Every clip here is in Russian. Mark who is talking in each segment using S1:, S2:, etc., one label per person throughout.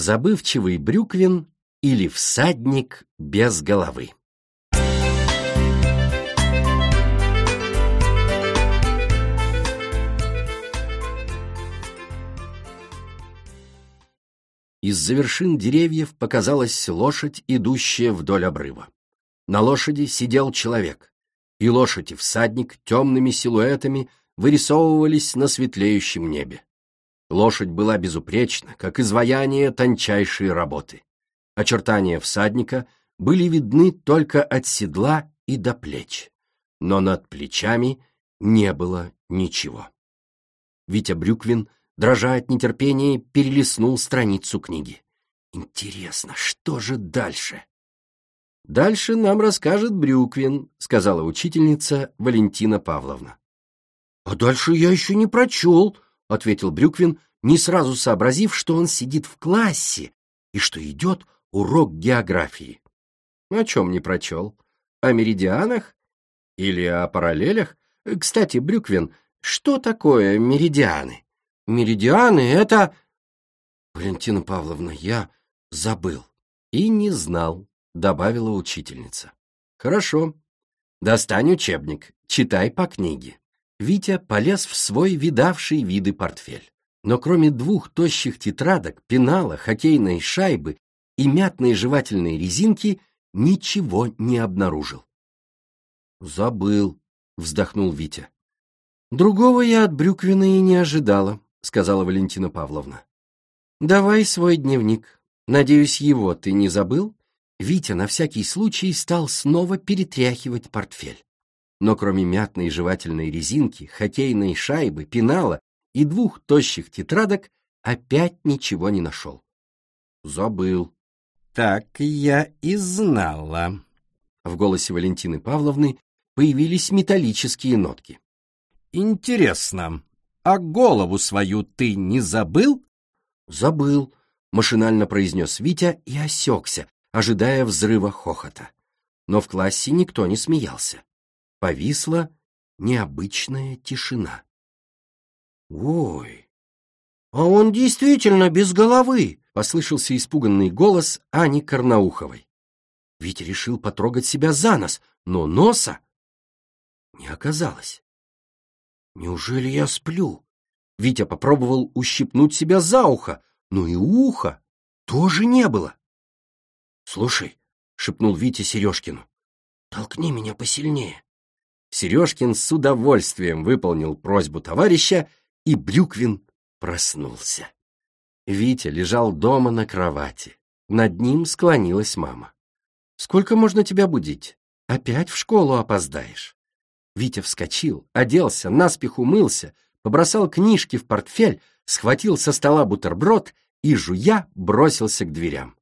S1: Забывчивый Брюквин или всадник без головы. Из-за вершин деревьев показалась лошадь, идущая вдоль обрыва. На лошади сидел человек, и лошадь и всадник темными силуэтами вырисовывались на светлеющем небе. Лошадь была безупречна, как изваяние тончайшей работы. Очертания всадника были видны только от седла и до плеч, но над плечами не было ничего. Витя Брюквин — дрожа от нетерпения, перелистнул страницу книги. Интересно, что же дальше? Дальше нам расскажет Брюквин, сказала учительница Валентина Павловна. А дальше я еще не прочел, ответил Брюквин, не сразу сообразив, что он сидит в классе и что идет урок географии. О чем не прочел? О меридианах? Или о параллелях? Кстати, Брюквин, что такое меридианы? меридианы — это... Валентина Павловна, я забыл. И не знал, добавила учительница. Хорошо. Достань учебник, читай по книге. Витя полез в свой видавший виды портфель. Но кроме двух тощих тетрадок, пенала, хоккейной шайбы и мятной жевательной резинки ничего не обнаружил. «Забыл», — вздохнул Витя. «Другого я от Брюквина и не ожидала. — сказала Валентина Павловна. «Давай свой дневник. Надеюсь, его ты не забыл?» Витя на всякий случай стал снова перетряхивать портфель. Но кроме мятной жевательной резинки, хоккейной шайбы, пенала и двух тощих тетрадок опять ничего не нашел. «Забыл». «Так я и знала». В голосе Валентины Павловны появились металлические нотки. «Интересно, а голову свою ты не забыл? Забыл, машинально произнес Витя и осекся, ожидая взрыва хохота. Но в классе никто не смеялся. Повисла необычная тишина. «Ой, а он действительно без головы!» — послышался испуганный голос Ани Карнауховой. Витя решил потрогать себя за нос, но носа не оказалось. Неужели я сплю? Витя попробовал ущипнуть себя за ухо, но и уха тоже не было. Слушай, шепнул Витя Сережкину, толкни меня посильнее. Сережкин с удовольствием выполнил просьбу товарища, и Брюквин проснулся. Витя лежал дома на кровати. Над ним склонилась мама. «Сколько можно тебя будить? Опять в школу опоздаешь?» Витя вскочил, оделся, наспех умылся, побросал книжки в портфель, схватил со стола бутерброд и, жуя, бросился к дверям.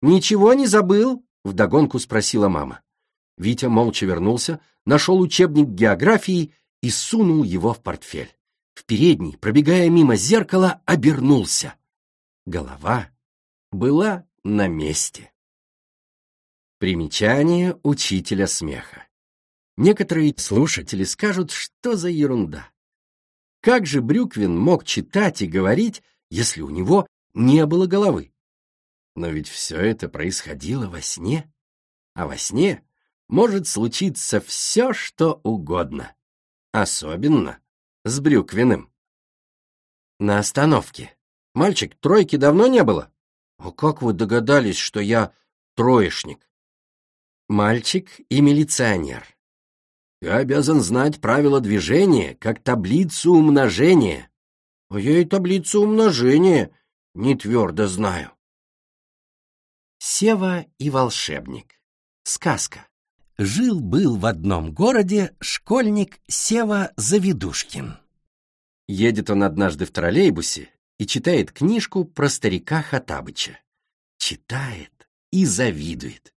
S1: «Ничего не забыл?» — вдогонку спросила мама. Витя молча вернулся, нашел учебник географии и сунул его в портфель. В передней, пробегая мимо зеркала, обернулся. Голова была на месте. Примечание учителя смеха. Некоторые слушатели скажут, что за ерунда. Как же Брюквин мог читать и говорить, если у него не было головы? Но ведь все это происходило во сне, а во сне может случиться все, что угодно, особенно с Брюквиным. На остановке. Мальчик, тройки давно не было? А как вы догадались, что я троечник? Мальчик и милиционер. Я обязан знать правила движения, как таблицу умножения. А я и таблицу умножения не твердо знаю. Сева и волшебник. Сказка. Жил-был в одном городе школьник Сева Завидушкин. Едет он однажды в троллейбусе и читает книжку про старика Хатабыча. Читает и завидует.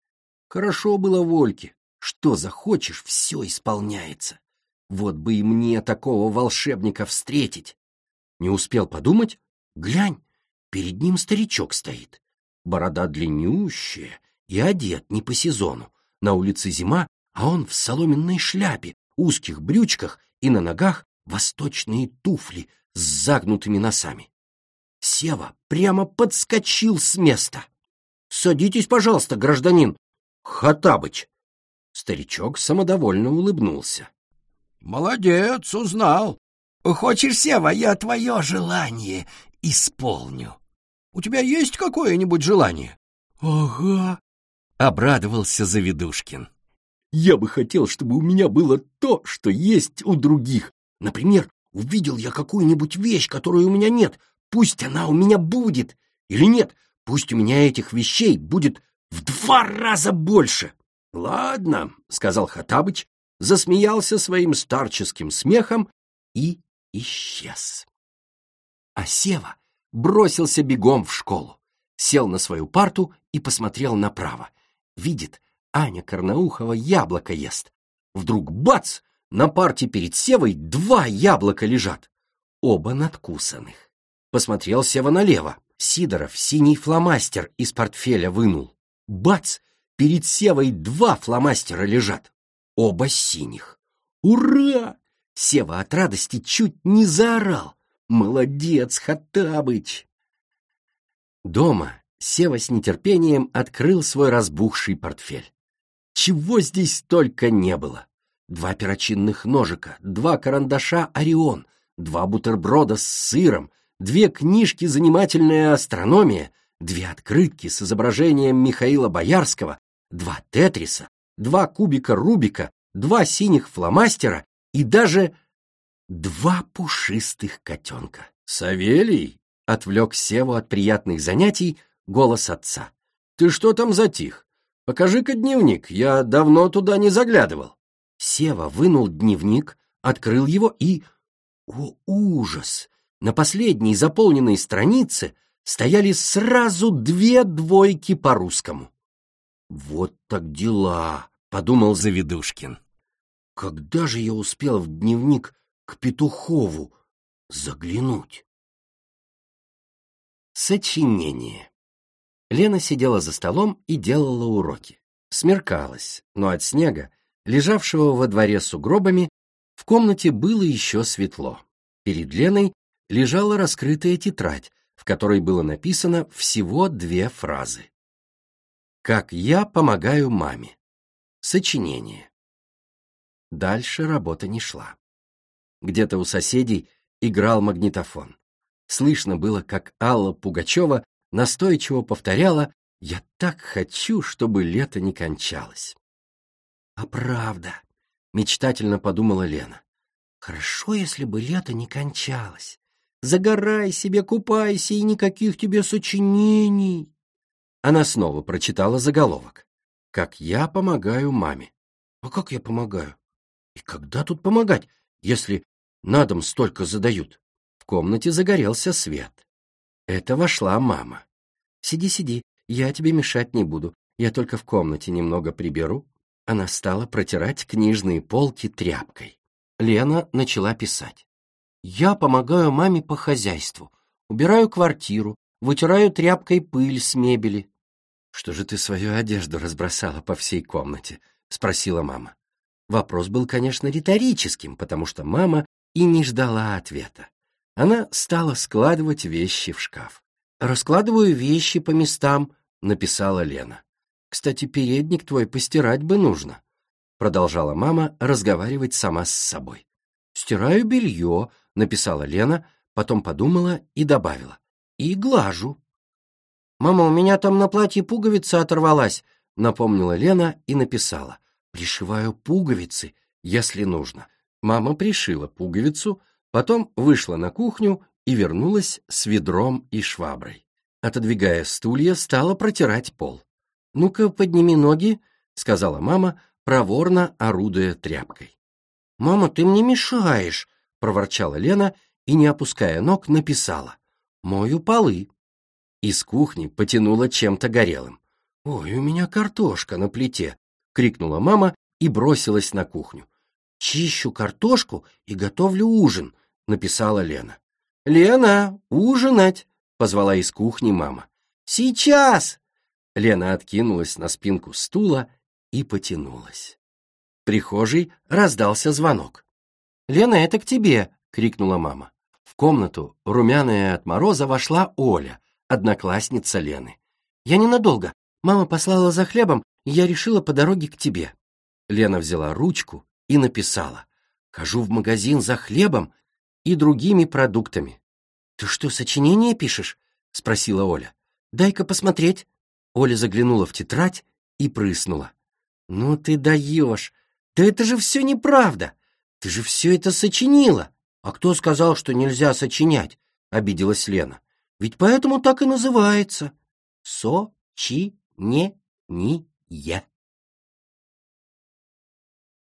S1: Хорошо было Вольке, что захочешь, все исполняется. Вот бы и мне такого волшебника встретить. Не успел подумать? Глянь, перед ним старичок стоит. Борода длиннющая и одет не по сезону. На улице зима, а он в соломенной шляпе, узких брючках и на ногах восточные туфли с загнутыми носами. Сева прямо подскочил с места. «Садитесь, пожалуйста, гражданин Хатабыч!» Старичок самодовольно улыбнулся.
S2: «Молодец, узнал. Хочешь, Сева, я твое желание исполню. У тебя есть какое-нибудь желание?»
S1: «Ага», — обрадовался Завидушкин. «Я бы хотел, чтобы у меня было то, что есть у других. Например, увидел я какую-нибудь вещь, которой у меня нет. Пусть она у меня будет. Или нет, пусть у меня этих вещей будет в два раза больше». «Ладно», — сказал Хатабыч, засмеялся своим старческим смехом и исчез. А Сева бросился бегом в школу, сел на свою парту и посмотрел направо. Видит, Аня Карнаухова яблоко ест. Вдруг бац! На парте перед Севой два яблока лежат. Оба надкусанных. Посмотрел Сева налево. Сидоров синий фломастер из портфеля вынул. Бац! Перед Севой два фломастера лежат. Оба синих. Ура! Сева от радости чуть не заорал. Молодец, Хаттабыч! Дома Сева с нетерпением открыл свой разбухший портфель. Чего здесь только не было! Два перочинных ножика, два карандаша «Орион», два бутерброда с сыром, две книжки «Занимательная астрономия», две открытки с изображением Михаила Боярского, два тетриса, два кубика Рубика, два синих фломастера и даже два пушистых котенка. «Савелий!» — отвлек Севу от приятных занятий голос отца. «Ты что там затих? Покажи-ка дневник, я давно туда не заглядывал». Сева вынул дневник, открыл его и... О, ужас! На последней заполненной странице стояли сразу две двойки по русскому. «Вот так дела!» — подумал Завидушкин. «Когда же я успел в дневник к Петухову заглянуть?» Сочинение Лена сидела за столом и делала уроки. Смеркалось, но от снега, лежавшего во дворе сугробами, в комнате было еще светло. Перед Леной лежала раскрытая тетрадь, в которой было написано всего две фразы. Как я помогаю маме. Сочинение. Дальше работа не шла. Где-то у соседей играл магнитофон. Слышно было, как Алла Пугачева настойчиво повторяла «Я так хочу, чтобы лето не кончалось». «А правда», — мечтательно подумала Лена, «хорошо, если бы лето не кончалось. Загорай себе, купайся, и никаких тебе сочинений». Она снова прочитала заголовок. «Как я помогаю маме». «А как я помогаю? И когда тут помогать, если на дом столько задают?» В комнате загорелся свет. Это вошла мама. «Сиди, сиди, я тебе мешать не буду, я только в комнате немного приберу». Она стала протирать книжные полки тряпкой. Лена начала писать. «Я помогаю маме по хозяйству, убираю квартиру, вытираю тряпкой пыль с мебели. «Что же ты свою одежду разбросала по всей комнате?» — спросила мама. Вопрос был, конечно, риторическим, потому что мама и не ждала ответа. Она стала складывать вещи в шкаф. «Раскладываю вещи по местам», — написала Лена. «Кстати, передник твой постирать бы нужно», — продолжала мама разговаривать сама с собой. «Стираю белье», — написала Лена, потом подумала и добавила. «И глажу». «Мама, у меня там на платье пуговица оторвалась», — напомнила Лена и написала. «Пришиваю пуговицы, если нужно». Мама пришила пуговицу, потом вышла на кухню и вернулась с ведром и шваброй. Отодвигая стулья, стала протирать пол. «Ну-ка, подними ноги», — сказала мама, проворно орудуя тряпкой. «Мама, ты мне мешаешь», — проворчала Лена и, не опуская ног, написала. «Мою полы». Из кухни потянуло чем-то горелым. «Ой, у меня картошка на плите!» — крикнула мама и бросилась на кухню. «Чищу картошку и готовлю ужин», — написала Лена. «Лена, ужинать!» — позвала из кухни мама. «Сейчас!» Лена откинулась на спинку стула и потянулась. В прихожей раздался звонок. «Лена, это к тебе!» — крикнула мама. В комнату, румяная от мороза, вошла Оля, одноклассница Лены. «Я ненадолго. Мама послала за хлебом, и я решила по дороге к тебе». Лена взяла ручку и написала. «Хожу в магазин за хлебом и другими продуктами». «Ты что, сочинение пишешь?» — спросила Оля. «Дай-ка посмотреть». Оля заглянула в тетрадь и прыснула. «Ну ты даешь! Да это же все неправда! Ты же все это сочинила!» «А кто сказал, что нельзя сочинять?» — обиделась Лена. «Ведь поэтому так и называется. Со-чи-не-ни-е».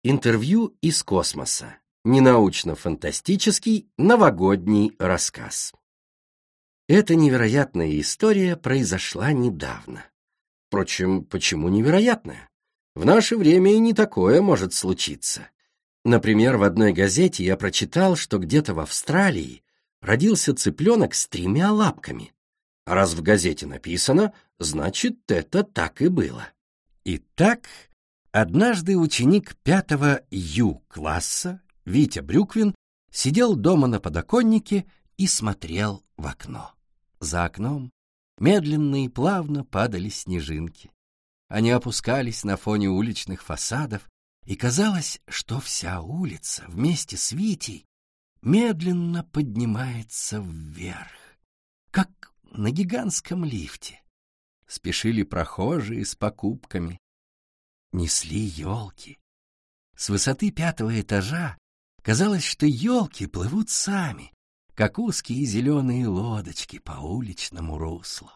S1: Интервью из космоса. Ненаучно-фантастический новогодний рассказ. Эта невероятная история произошла недавно. Впрочем, почему невероятная? В наше время и не такое может случиться. Например, в одной газете я прочитал, что где-то в Австралии родился цыпленок с тремя лапками. Раз в газете написано, значит, это так и было. Итак, однажды ученик пятого Ю-класса, Витя Брюквин, сидел дома на подоконнике и смотрел в окно. За окном медленно и плавно падали снежинки. Они опускались на фоне уличных фасадов, и казалось, что вся улица вместе с Витей медленно поднимается вверх, как на гигантском лифте. Спешили прохожие с покупками, несли елки. С высоты пятого этажа казалось, что елки плывут сами, как узкие зеленые лодочки по уличному руслу.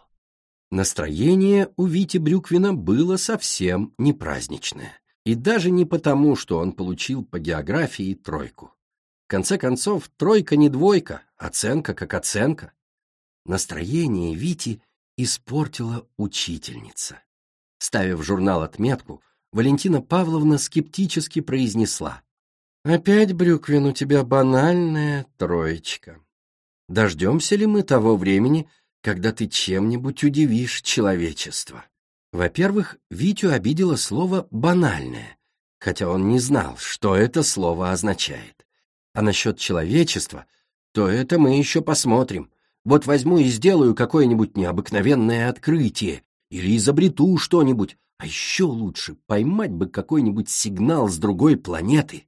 S1: Настроение у Вити Брюквина было совсем не праздничное. И даже не потому, что он получил по географии тройку. В конце концов, тройка не двойка, оценка как оценка. Настроение Вити испортила учительница. Ставив в журнал отметку, Валентина Павловна скептически произнесла. «Опять, Брюквин, у тебя банальная троечка. Дождемся ли мы того времени, когда ты чем-нибудь удивишь человечество?» Во-первых, Витю обидело слово «банальное», хотя он не знал, что это слово означает. А насчет человечества, то это мы еще посмотрим. Вот возьму и сделаю какое-нибудь необыкновенное открытие или изобрету что-нибудь, а еще лучше поймать бы какой-нибудь сигнал с другой планеты.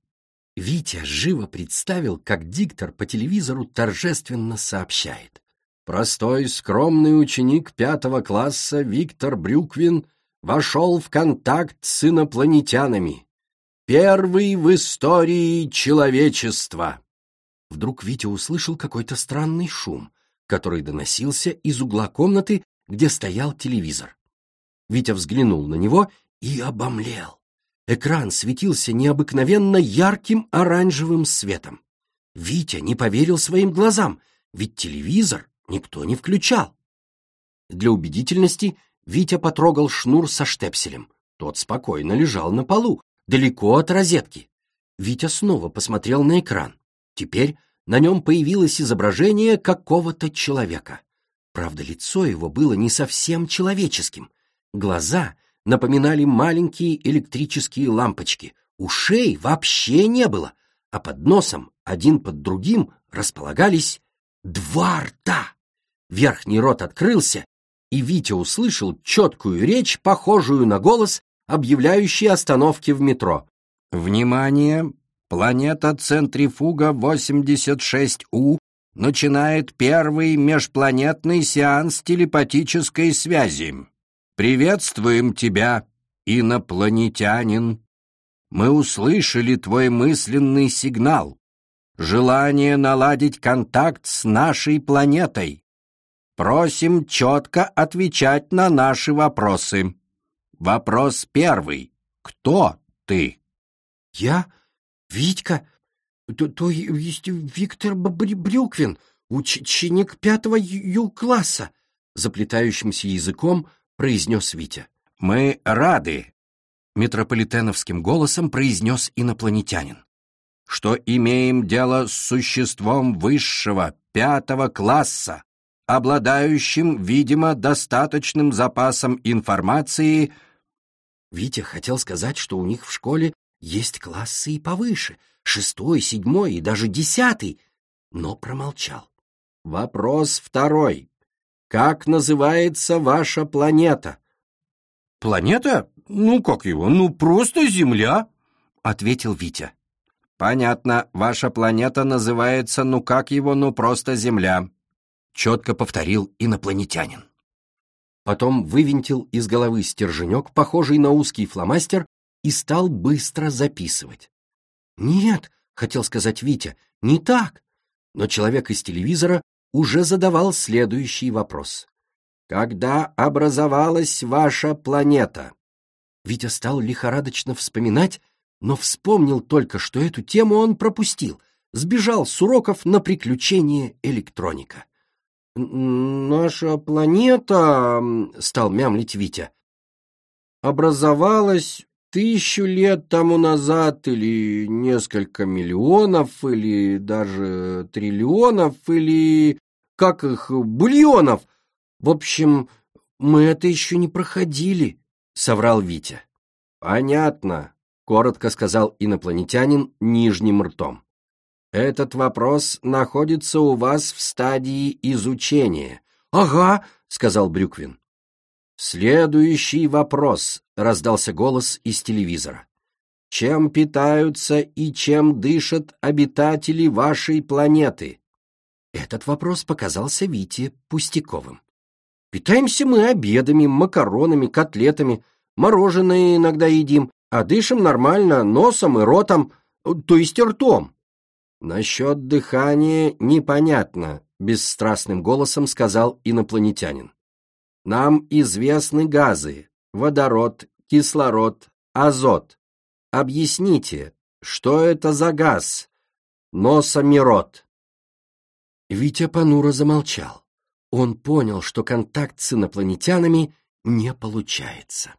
S1: Витя живо представил, как диктор по телевизору торжественно сообщает. Простой, скромный ученик пятого класса Виктор Брюквин вошел в контакт с инопланетянами. Первый в истории человечества. Вдруг Витя услышал какой-то странный шум, который доносился из угла комнаты, где стоял телевизор. Витя взглянул на него и обомлел. Экран светился необыкновенно ярким оранжевым светом. Витя не поверил своим глазам, ведь телевизор никто не включал. Для убедительности Витя потрогал шнур со штепселем. Тот спокойно лежал на полу, далеко от розетки. Витя снова посмотрел на экран. Теперь на нем появилось изображение какого-то человека. Правда, лицо его было не совсем человеческим. Глаза напоминали маленькие электрические лампочки. Ушей вообще не было, а под носом один под другим располагались два рта. Верхний рот открылся, и Витя услышал четкую речь, похожую на голос, объявляющий остановки в метро. «Внимание! Планета-центрифуга 86У начинает первый межпланетный сеанс телепатической связи. Приветствуем тебя, инопланетянин! Мы услышали твой мысленный сигнал желание наладить контакт с нашей планетой. Просим четко отвечать на наши вопросы. Вопрос первый. Кто ты? Я? Витька? То, то есть Виктор Брюквин, ученик пятого Ю-класса, заплетающимся языком произнес Витя. Мы рады, метрополитеновским голосом произнес инопланетянин что имеем дело с существом высшего, пятого класса, обладающим, видимо, достаточным запасом информации. Витя хотел сказать, что у них в школе есть классы и повыше, шестой, седьмой и даже десятый, но промолчал. Вопрос второй. Как называется ваша планета?
S2: Планета? Ну, как его? Ну, просто Земля, ответил Витя.
S1: Понятно, ваша планета называется, ну как его, ну просто Земля, четко повторил инопланетянин. Потом вывинтил из головы стерженек, похожий на узкий фломастер, и стал быстро записывать. «Нет», — хотел сказать Витя, — «не так». Но человек из телевизора уже задавал следующий вопрос. «Когда образовалась ваша планета?» Витя стал лихорадочно вспоминать, но вспомнил только, что эту тему он пропустил, сбежал с уроков на приключение электроника. «Наша планета», — стал мямлить Витя, — «образовалась тысячу лет тому назад или несколько миллионов, или даже триллионов, или, как их, бульонов. В общем, мы это еще не проходили», — соврал Витя. «Понятно», — коротко сказал инопланетянин нижним ртом. Этот вопрос находится у вас в стадии изучения. Ага, сказал Брюквин. Следующий вопрос, раздался голос из телевизора. Чем питаются и чем дышат обитатели вашей планеты? Этот вопрос показался Вите пустяковым. Питаемся мы обедами, макаронами, котлетами, мороженое иногда едим, а дышим нормально носом и ротом, то есть ртом. «Насчет дыхания непонятно», — бесстрастным голосом сказал инопланетянин. «Нам известны газы — водород, кислород, азот. Объясните, что это за газ? Носомирот». Витя понуро замолчал. Он понял, что контакт с инопланетянами не получается.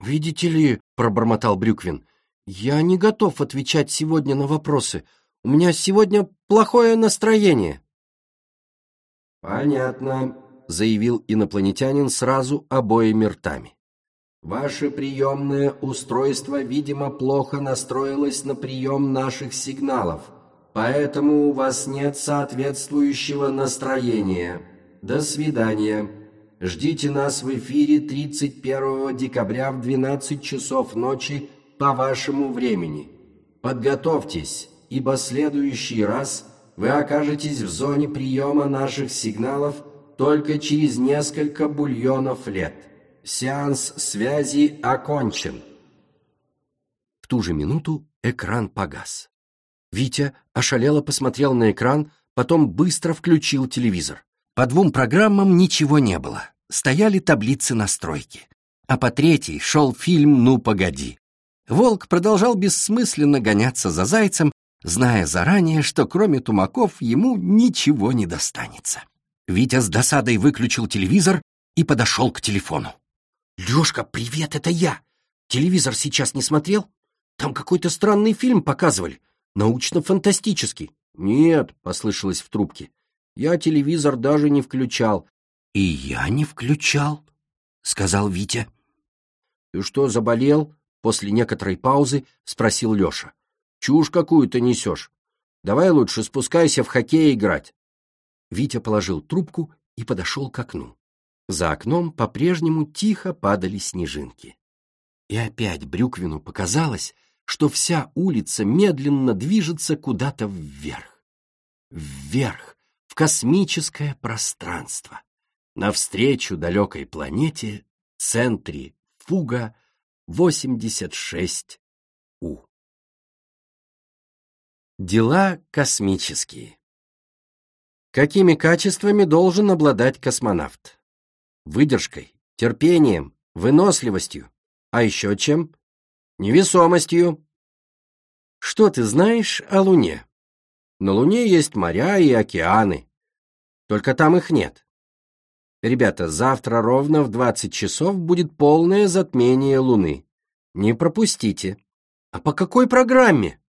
S1: «Видите ли», — пробормотал Брюквин, — «я не готов отвечать сегодня на вопросы. У меня сегодня плохое настроение». «Понятно», — заявил инопланетянин сразу обоими ртами. «Ваше приемное устройство, видимо, плохо настроилось на прием наших сигналов, поэтому у вас нет соответствующего настроения. До свидания. Ждите нас в эфире 31 декабря в 12 часов ночи по вашему времени. Подготовьтесь» ибо следующий раз вы окажетесь в зоне приема наших сигналов только через несколько бульонов лет. Сеанс связи окончен. В ту же минуту экран погас. Витя ошалело посмотрел на экран, потом быстро включил телевизор. По двум программам ничего не было. Стояли таблицы настройки. А по третьей шел фильм «Ну, погоди». Волк продолжал бессмысленно гоняться за зайцем, зная заранее, что кроме тумаков ему ничего не достанется. Витя с досадой выключил телевизор и подошел к телефону. «Лешка, привет, это я! Телевизор сейчас не смотрел? Там какой-то странный фильм показывали, научно-фантастический». «Нет», — послышалось в трубке, — «я телевизор даже не включал». «И я не включал», — сказал Витя. «Ты что, заболел?» — после некоторой паузы спросил Леша. Чушь какую-то несешь. Давай лучше спускайся в хоккей играть. Витя положил трубку и подошел к окну. За окном по-прежнему тихо падали снежинки. И опять Брюквину показалось, что вся улица медленно движется куда-то вверх. Вверх, в космическое пространство. Навстречу далекой планете, центре Фуга 86У. Дела космические. Какими качествами должен обладать космонавт? Выдержкой, терпением, выносливостью, а еще чем? Невесомостью. Что ты знаешь о Луне? На Луне есть моря и океаны. Только там их нет. Ребята, завтра ровно в 20 часов будет полное затмение Луны. Не пропустите. А по какой программе?